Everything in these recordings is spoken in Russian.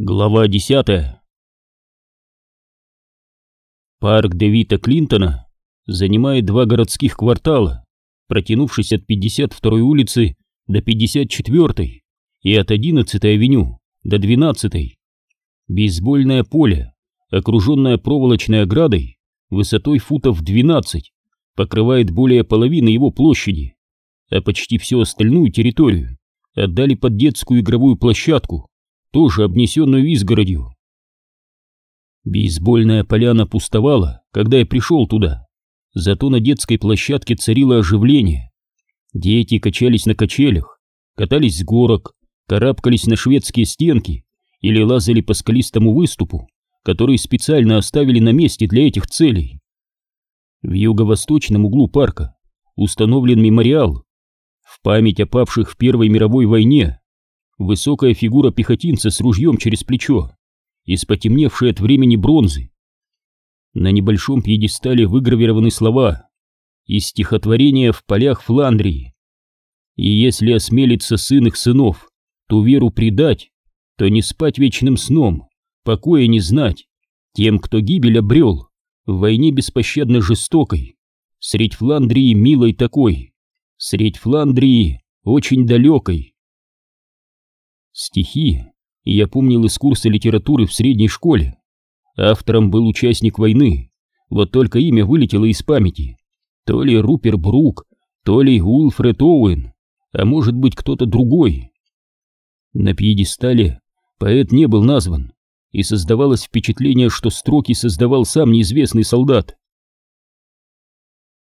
Глава 10 Парк Дэвида Клинтона занимает два городских квартала, протянувшись от 52-й улицы до 54-й и от 11-й авеню до 12-й. Бейсбольное поле, окруженное проволочной оградой высотой футов 12, покрывает более половины его площади, а почти всю остальную территорию отдали под детскую игровую площадку, тоже обнесенную изгородью. Бейсбольная поляна пустовала, когда я пришел туда, зато на детской площадке царило оживление. Дети качались на качелях, катались с горок, карабкались на шведские стенки или лазали по скалистому выступу, который специально оставили на месте для этих целей. В юго-восточном углу парка установлен мемориал в память о павших в Первой мировой войне высокая фигура пехотинца с ружьем через плечо, из потемневшей от времени бронзы. На небольшом пьедестале выгравированы слова из стихотворения «В полях Фландрии». И если осмелится сын их сынов, ту веру предать, то не спать вечным сном, покоя не знать, тем, кто гибель обрел, в войне беспощадно жестокой, средь Фландрии милой такой, средь Фландрии очень далекой. Стихи я помнил из курса литературы в средней школе. Автором был участник войны, вот только имя вылетело из памяти. То ли Рупер Брук, то ли Улфред Оуэн, а может быть кто-то другой. На пьедестале поэт не был назван, и создавалось впечатление, что строки создавал сам неизвестный солдат.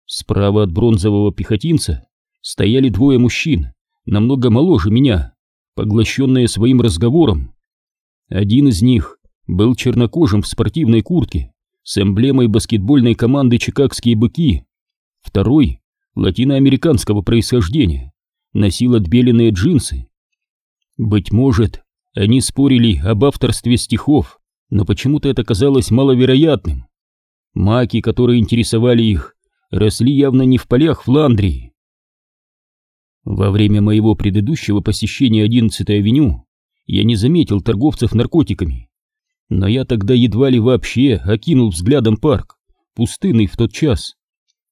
Справа от бронзового пехотинца стояли двое мужчин, намного моложе меня поглощенные своим разговором. Один из них был чернокожим в спортивной куртке с эмблемой баскетбольной команды «Чикагские быки», второй — латиноамериканского происхождения, носил отбеленные джинсы. Быть может, они спорили об авторстве стихов, но почему-то это казалось маловероятным. Маки, которые интересовали их, росли явно не в полях Фландрии. Во время моего предыдущего посещения 11-й авеню я не заметил торговцев наркотиками, но я тогда едва ли вообще окинул взглядом парк, пустынный в тот час.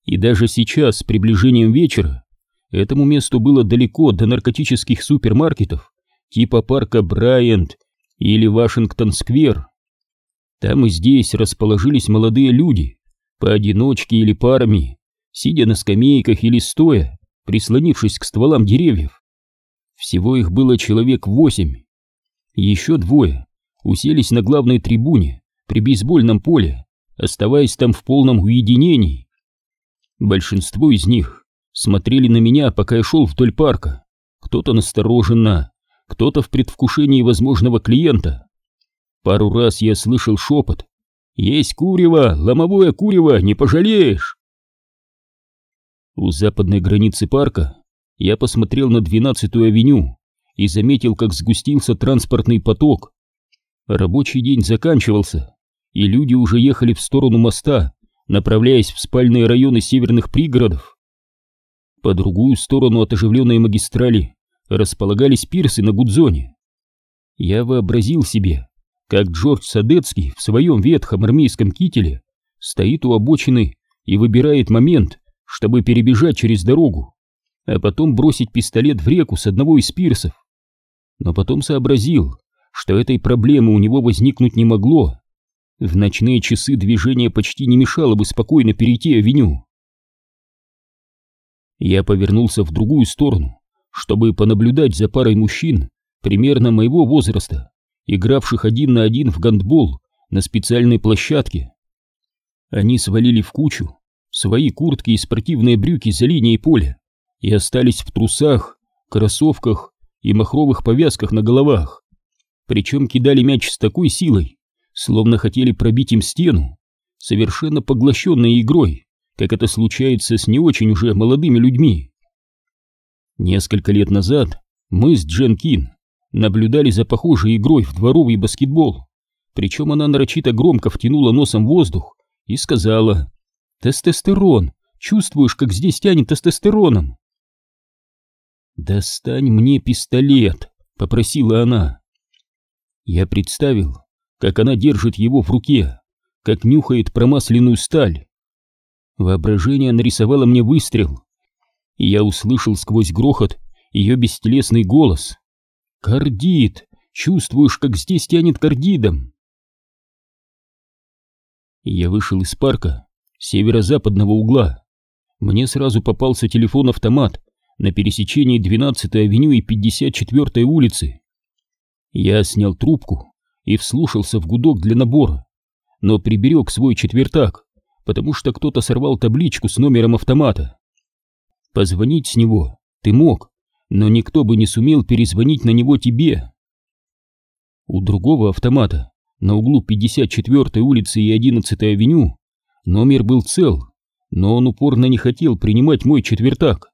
И даже сейчас, с приближением вечера, этому месту было далеко до наркотических супермаркетов, типа парка Брайант или Вашингтон-сквер. Там и здесь расположились молодые люди, поодиночке или парами, сидя на скамейках или стоя, прислонившись к стволам деревьев. Всего их было человек восемь. Еще двое уселись на главной трибуне при бейсбольном поле, оставаясь там в полном уединении. Большинство из них смотрели на меня, пока я шел вдоль парка. Кто-то настороженно, кто-то в предвкушении возможного клиента. Пару раз я слышал шепот. «Есть курево, ломовое курево, не пожалеешь!» У западной границы парка я посмотрел на 12-ю авеню и заметил, как сгустился транспортный поток. Рабочий день заканчивался, и люди уже ехали в сторону моста, направляясь в спальные районы северных пригородов. По другую сторону от оживленной магистрали располагались пирсы на Гудзоне. Я вообразил себе, как Джордж Садецкий в своем ветхом армейском кителе стоит у обочины и выбирает момент, чтобы перебежать через дорогу, а потом бросить пистолет в реку с одного из пирсов. Но потом сообразил, что этой проблемы у него возникнуть не могло. В ночные часы движение почти не мешало бы спокойно перейти авеню. Я повернулся в другую сторону, чтобы понаблюдать за парой мужчин примерно моего возраста, игравших один на один в гандбол на специальной площадке. Они свалили в кучу свои куртки и спортивные брюки за линией поля и остались в трусах, кроссовках и махровых повязках на головах. Причем кидали мяч с такой силой, словно хотели пробить им стену, совершенно поглощенной игрой, как это случается с не очень уже молодыми людьми. Несколько лет назад мы с Джен Кин наблюдали за похожей игрой в дворовый баскетбол, причем она нарочито громко втянула носом воздух и сказала Тестостерон! Чувствуешь, как здесь тянет тестостероном?» «Достань мне пистолет!» — попросила она. Я представил, как она держит его в руке, как нюхает промасленную сталь. Воображение нарисовало мне выстрел, и я услышал сквозь грохот ее бестелесный голос. «Кардит! Чувствуешь, как здесь тянет кардидом!» Я вышел из парка северо-западного угла. Мне сразу попался телефон-автомат на пересечении 12-й авеню и 54-й улицы. Я снял трубку и вслушался в гудок для набора, но приберег свой четвертак, потому что кто-то сорвал табличку с номером автомата. Позвонить с него ты мог, но никто бы не сумел перезвонить на него тебе. У другого автомата на углу 54-й улицы и 11-й авеню номер был цел, но он упорно не хотел принимать мой четвертак.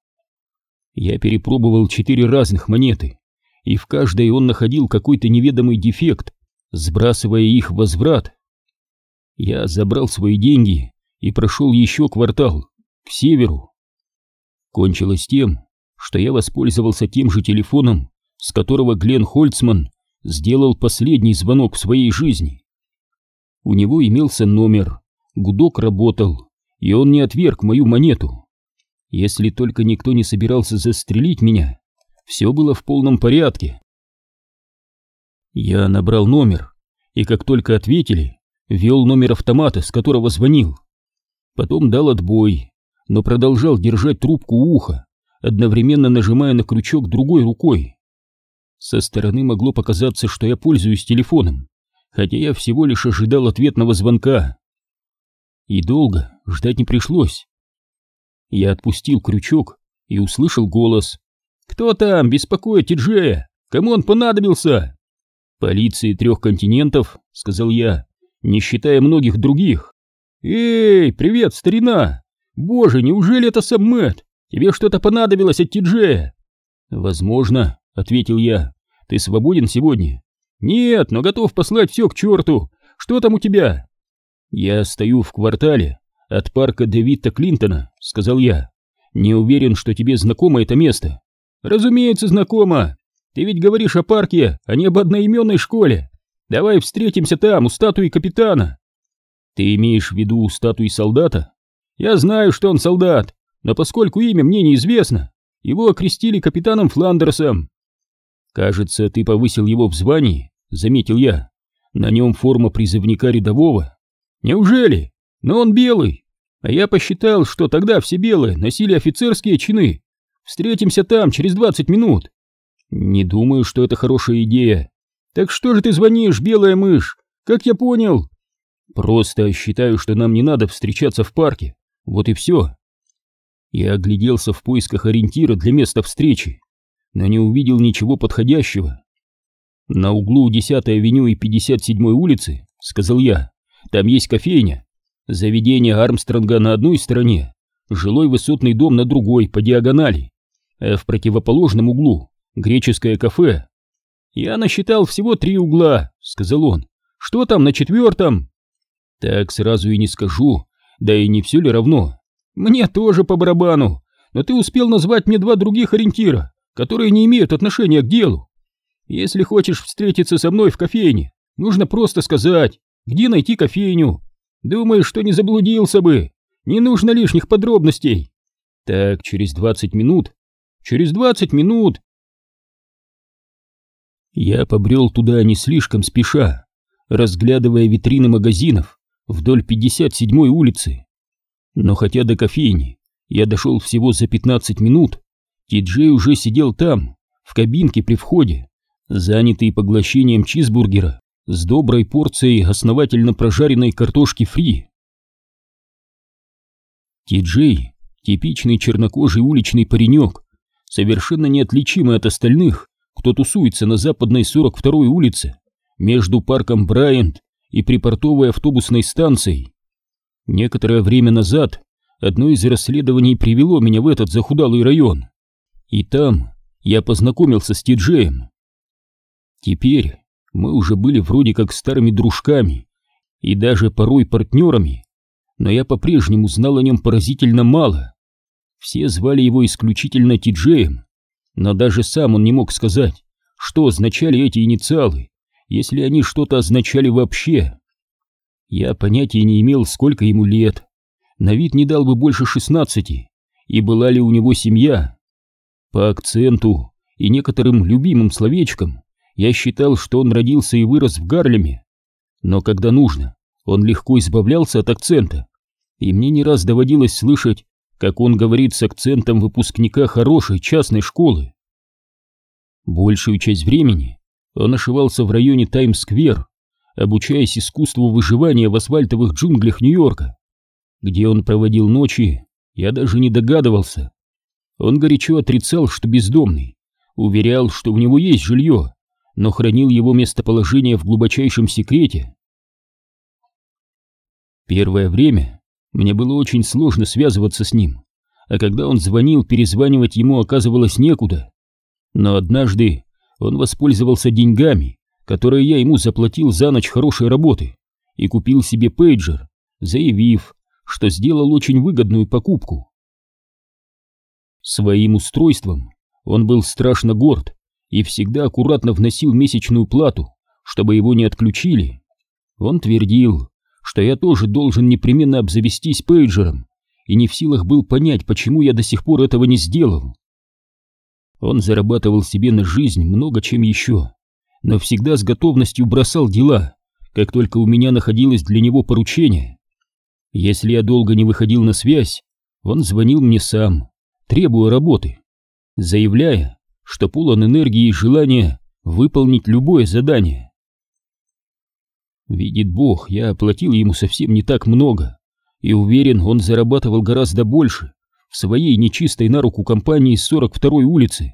Я перепробовал четыре разных монеты, и в каждой он находил какой-то неведомый дефект, сбрасывая их в возврат. Я забрал свои деньги и прошел еще квартал, к северу. Кончилось тем, что я воспользовался тем же телефоном, с которого Глен Хольцман сделал последний звонок в своей жизни. У него имелся номер, гудок работал, и он не отверг мою монету. Если только никто не собирался застрелить меня, все было в полном порядке. Я набрал номер, и как только ответили, ввел номер автомата, с которого звонил. Потом дал отбой, но продолжал держать трубку у уха, одновременно нажимая на крючок другой рукой. Со стороны могло показаться, что я пользуюсь телефоном, хотя я всего лишь ожидал ответного звонка. И долго ждать не пришлось. Я отпустил крючок и услышал голос. «Кто там? Беспокоит Тиджея! Кому он понадобился?» «Полиции трех континентов», — сказал я, не считая многих других. «Эй, привет, старина! Боже, неужели это сам Мэтт? Тебе что-то понадобилось от Тиджея?» «Возможно», — ответил я. «Ты свободен сегодня?» «Нет, но готов послать все к черту. Что там у тебя?» «Я стою в квартале от парка Дэвида Клинтона», — сказал я. «Не уверен, что тебе знакомо это место». «Разумеется, знакомо. Ты ведь говоришь о парке, а не об одноименной школе. Давай встретимся там, у статуи капитана». «Ты имеешь в виду статуи солдата?» «Я знаю, что он солдат, но поскольку имя мне неизвестно, его окрестили капитаном Фландерсом». «Кажется, ты повысил его в звании», — заметил я. «На нем форма призывника рядового». «Неужели? Но он белый. А я посчитал, что тогда все белые носили офицерские чины. Встретимся там через двадцать минут». «Не думаю, что это хорошая идея». «Так что же ты звонишь, белая мышь? Как я понял?» «Просто считаю, что нам не надо встречаться в парке. Вот и все». Я огляделся в поисках ориентира для места встречи, но не увидел ничего подходящего. «На углу 10-й авеню и 57-й улицы», — сказал я, — «там есть кофейня. Заведение Армстронга на одной стороне, жилой высотный дом на другой, по диагонали, а в противоположном углу греческое кафе. Я насчитал всего три угла, сказал он. Что там на четвертом? Так сразу и не скажу, да и не все ли равно. Мне тоже по барабану, но ты успел назвать мне два других ориентира, которые не имеют отношения к делу. Если хочешь встретиться со мной в кофейне, нужно просто сказать, где найти кофейню. Думаешь, что не заблудился бы? Не нужно лишних подробностей. Так, через двадцать минут. Через двадцать минут я побрел туда не слишком спеша, разглядывая витрины магазинов вдоль 57-й улицы. Но хотя до кофейни я дошел всего за 15 минут, Ти-Джей уже сидел там, в кабинке при входе, занятый поглощением чизбургера с доброй порцией основательно прожаренной картошки фри. Ти-Джей — типичный чернокожий уличный паренек, совершенно неотличимый от остальных, кто тусуется на западной 42-й улице, между парком Брайант и припортовой автобусной станцией. Некоторое время назад одно из расследований привело меня в этот захудалый район, и там я познакомился с Тиджеем. Теперь мы уже были вроде как старыми дружками и даже порой партнерами, но я по-прежнему знал о нем поразительно мало. Все звали его исключительно Тиджеем, но даже сам он не мог сказать, что означали эти инициалы, если они что-то означали вообще. Я понятия не имел, сколько ему лет. На вид не дал бы больше шестнадцати. И была ли у него семья? По акценту и некоторым любимым словечкам я считал, что он родился и вырос в Гарлеме. Но когда нужно, он легко избавлялся от акцента. И мне не раз доводилось слышать, как он говорит с акцентом выпускника хорошей частной школы. Большую часть времени он ошивался в районе Таймс-сквер, обучаясь искусству выживания в асфальтовых джунглях Нью-Йорка. Где он проводил ночи, я даже не догадывался. Он горячо отрицал, что бездомный, уверял, что у него есть жилье, но хранил его местоположение в глубочайшем секрете. Первое время мне было очень сложно связываться с ним, а когда он звонил, перезванивать ему оказывалось некуда. Но однажды он воспользовался деньгами, которые я ему заплатил за ночь хорошей работы, и купил себе пейджер, заявив, что сделал очень выгодную покупку. Своим устройством он был страшно горд и всегда аккуратно вносил месячную плату, чтобы его не отключили. Он твердил, что я тоже должен непременно обзавестись пейджером, и не в силах был понять, почему я до сих пор этого не сделал. Он зарабатывал себе на жизнь много чем еще, но всегда с готовностью бросал дела, как только у меня находилось для него поручение. Если я долго не выходил на связь, он звонил мне сам, требуя работы, заявляя, что полон энергии и желания выполнить любое задание. Видит Бог, я оплатил ему совсем не так много, и уверен, он зарабатывал гораздо больше в своей нечистой на руку компании с 42-й улицы,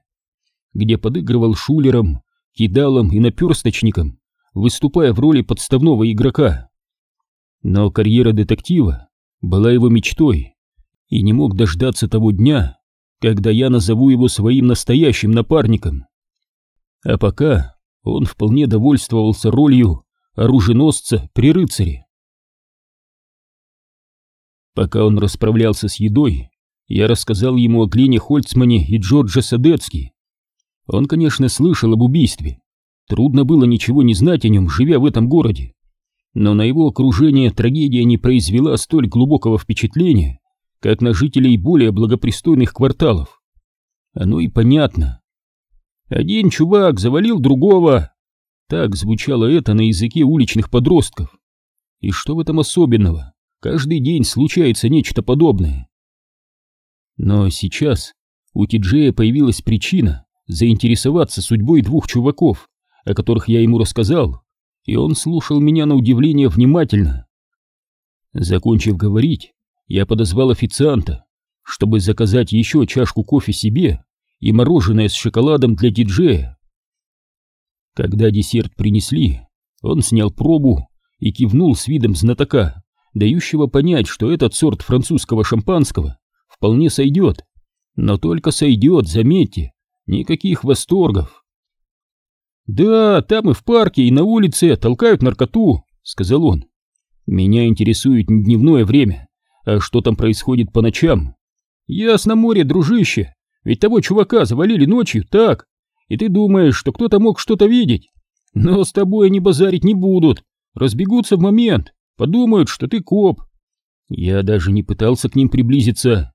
где подыгрывал шулером, кидалом и наперсточником, выступая в роли подставного игрока. Но карьера детектива была его мечтой, и не мог дождаться того дня, когда я назову его своим настоящим напарником. А пока он вполне довольствовался ролью оруженосца при рыцаре. Пока он расправлялся с едой, я рассказал ему о Глине Хольцмане и Джордже Садецки. Он, конечно, слышал об убийстве. Трудно было ничего не знать о нем, живя в этом городе. Но на его окружение трагедия не произвела столь глубокого впечатления, как на жителей более благопристойных кварталов. Оно и понятно. Один чувак завалил другого, так звучало это на языке уличных подростков. И что в этом особенного? Каждый день случается нечто подобное. Но сейчас у Тиджея появилась причина заинтересоваться судьбой двух чуваков, о которых я ему рассказал, и он слушал меня на удивление внимательно. Закончив говорить, я подозвал официанта, чтобы заказать еще чашку кофе себе и мороженое с шоколадом для диджея. Когда десерт принесли, он снял пробу и кивнул с видом знатока, дающего понять, что этот сорт французского шампанского вполне сойдет. Но только сойдет, заметьте, никаких восторгов. «Да, там и в парке, и на улице толкают наркоту», — сказал он. «Меня интересует не дневное время, а что там происходит по ночам. Ясно море, дружище, ведь того чувака завалили ночью, так, и ты думаешь, что кто-то мог что-то видеть. Но с тобой они базарить не будут, разбегутся в момент, подумают, что ты коп. Я даже не пытался к ним приблизиться.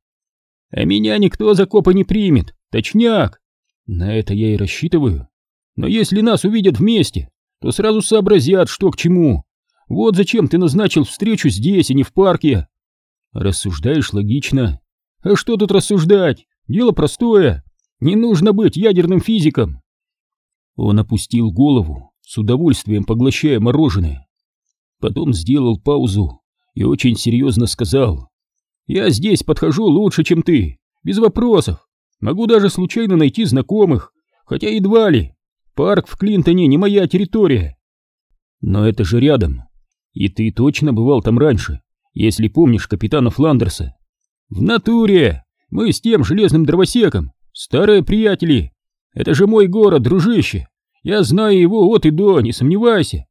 А меня никто за копа не примет, точняк. На это я и рассчитываю. Но если нас увидят вместе, то сразу сообразят, что к чему. Вот зачем ты назначил встречу здесь, а не в парке. Рассуждаешь логично. А что тут рассуждать? Дело простое. Не нужно быть ядерным физиком. Он опустил голову, с удовольствием поглощая мороженое. Потом сделал паузу и очень серьезно сказал. «Я здесь подхожу лучше, чем ты, без вопросов. Могу даже случайно найти знакомых, хотя едва ли. Парк в Клинтоне не моя территория. Но это же рядом. И ты точно бывал там раньше, если помнишь капитана Фландерса. В натуре! Мы с тем железным дровосеком Старые приятели, это же мой город, дружище. Я знаю его от и до, не сомневайся.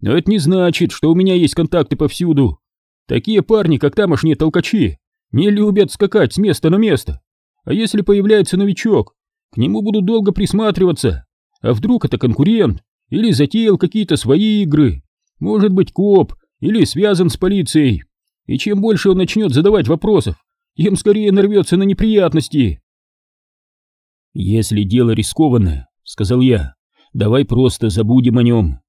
Но это не значит, что у меня есть контакты повсюду. Такие парни, как тамошние толкачи, не любят скакать с места на место. А если появляется новичок, к нему будут долго присматриваться. А вдруг это конкурент, или затеял какие-то свои игры, может быть коп или связан с полицией. И чем больше он начнет задавать вопросов, тем скорее нарвется на неприятности. «Если дело рискованное», — сказал я, — «давай просто забудем о нем».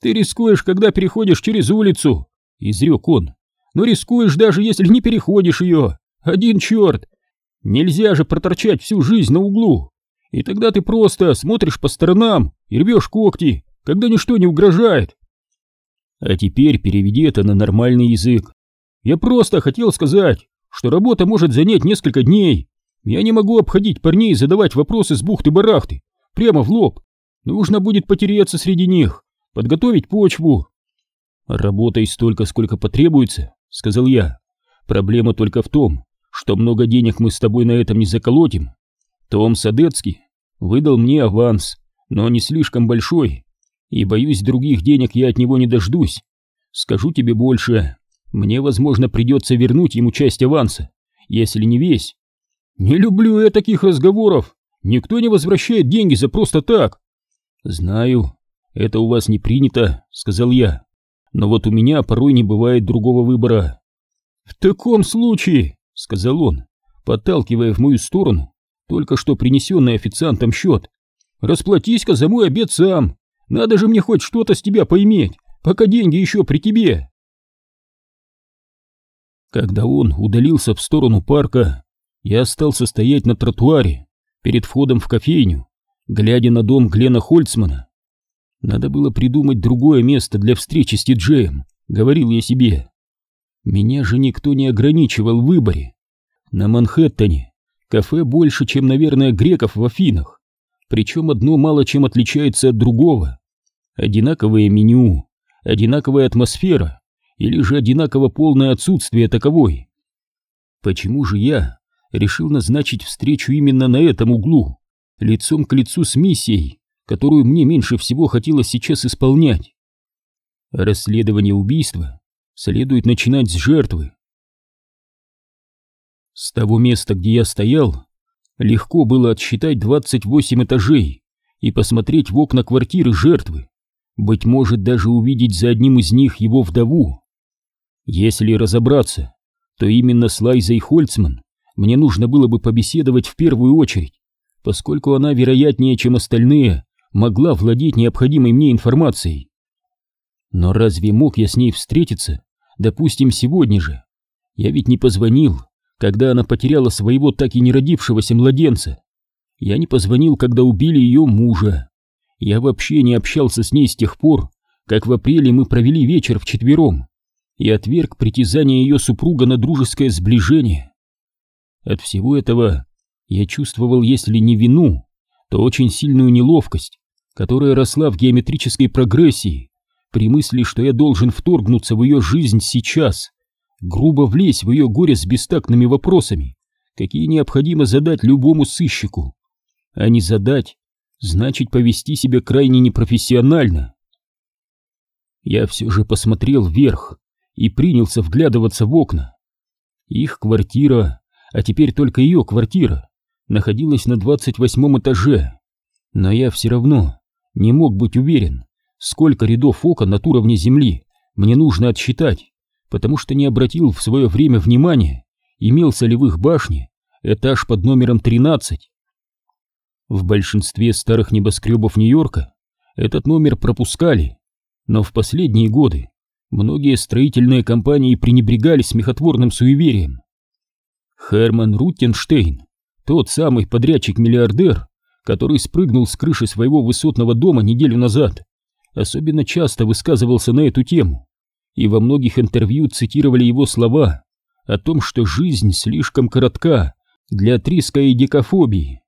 «Ты рискуешь, когда переходишь через улицу», — изрек он. «Но рискуешь даже, если не переходишь ее. Один черт! Нельзя же проторчать всю жизнь на углу. И тогда ты просто смотришь по сторонам и рвешь когти, когда ничто не угрожает. А теперь переведи это на нормальный язык. Я просто хотел сказать, что работа может занять несколько дней. Я не могу обходить парней и задавать вопросы с бухты-барахты, прямо в лоб. Нужно будет потереться среди них, подготовить почву. Работай столько, сколько потребуется, сказал я. Проблема только в том, что много денег мы с тобой на этом не заколотим. Том Садецкий выдал мне аванс, но не слишком большой, и, боюсь, других денег я от него не дождусь. Скажу тебе больше, мне, возможно, придется вернуть ему часть аванса, если не весь. Не люблю я таких разговоров, никто не возвращает деньги за просто так. Знаю, это у вас не принято, сказал я, но вот у меня порой не бывает другого выбора. В таком случае, сказал он, подталкивая в мою сторону только что принесенный официантом счет, расплатись-ка за мой обед сам. Надо же мне хоть что-то с тебя поиметь, пока деньги еще при тебе. Когда он удалился в сторону парка, я остался стоять на тротуаре перед входом в кофейню, глядя на дом Глена Хольцмана. Надо было придумать другое место для встречи с Тиджеем, говорил я себе. Меня же никто не ограничивал в выборе. На Манхэттене кафе больше, чем, наверное, греков в Афинах причем одно мало чем отличается от другого. Одинаковое меню, одинаковая атмосфера или же одинаково полное отсутствие таковой. Почему же я решил назначить встречу именно на этом углу, лицом к лицу с миссией, которую мне меньше всего хотелось сейчас исполнять? Расследование убийства следует начинать с жертвы. С того места, где я стоял, Легко было отсчитать 28 этажей и посмотреть в окна квартиры жертвы, быть может даже увидеть за одним из них его вдову. Если разобраться, то именно с Лайзой Хольцман мне нужно было бы побеседовать в первую очередь, поскольку она, вероятнее, чем остальные, могла владеть необходимой мне информацией. Но разве мог я с ней встретиться, допустим, сегодня же? Я ведь не позвонил, когда она потеряла своего так и не родившегося младенца. Я не позвонил, когда убили ее мужа. Я вообще не общался с ней с тех пор, как в апреле мы провели вечер вчетвером и отверг притязание ее супруга на дружеское сближение. От всего этого я чувствовал, если не вину, то очень сильную неловкость, которая росла в геометрической прогрессии при мысли, что я должен вторгнуться в ее жизнь сейчас грубо влезть в ее горе с бестактными вопросами, какие необходимо задать любому сыщику. А не задать, значит повести себя крайне непрофессионально. Я все же посмотрел вверх и принялся вглядываться в окна. Их квартира, а теперь только ее квартира, находилась на двадцать восьмом этаже, но я все равно не мог быть уверен, сколько рядов окон от уровня земли мне нужно отсчитать потому что не обратил в свое время внимания, имелся ли в их башне этаж под номером 13. В большинстве старых небоскребов Нью-Йорка этот номер пропускали, но в последние годы многие строительные компании пренебрегали смехотворным суеверием. Херман Руттенштейн, тот самый подрядчик-миллиардер, который спрыгнул с крыши своего высотного дома неделю назад, особенно часто высказывался на эту тему и во многих интервью цитировали его слова о том, что жизнь слишком коротка для триска и дикофобии,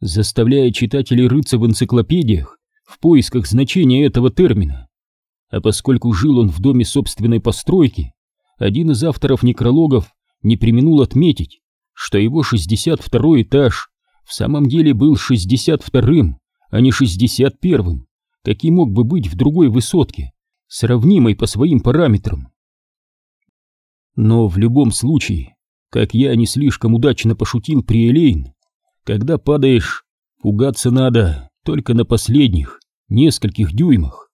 заставляя читателей рыться в энциклопедиях в поисках значения этого термина. А поскольку жил он в доме собственной постройки, один из авторов некрологов не применул отметить, что его 62 этаж в самом деле был 62-м, а не 61-м, каким мог бы быть в другой высотке, сравнимой по своим параметрам. Но в любом случае, как я не слишком удачно пошутил при Элейн, когда падаешь, пугаться надо только на последних, нескольких дюймах.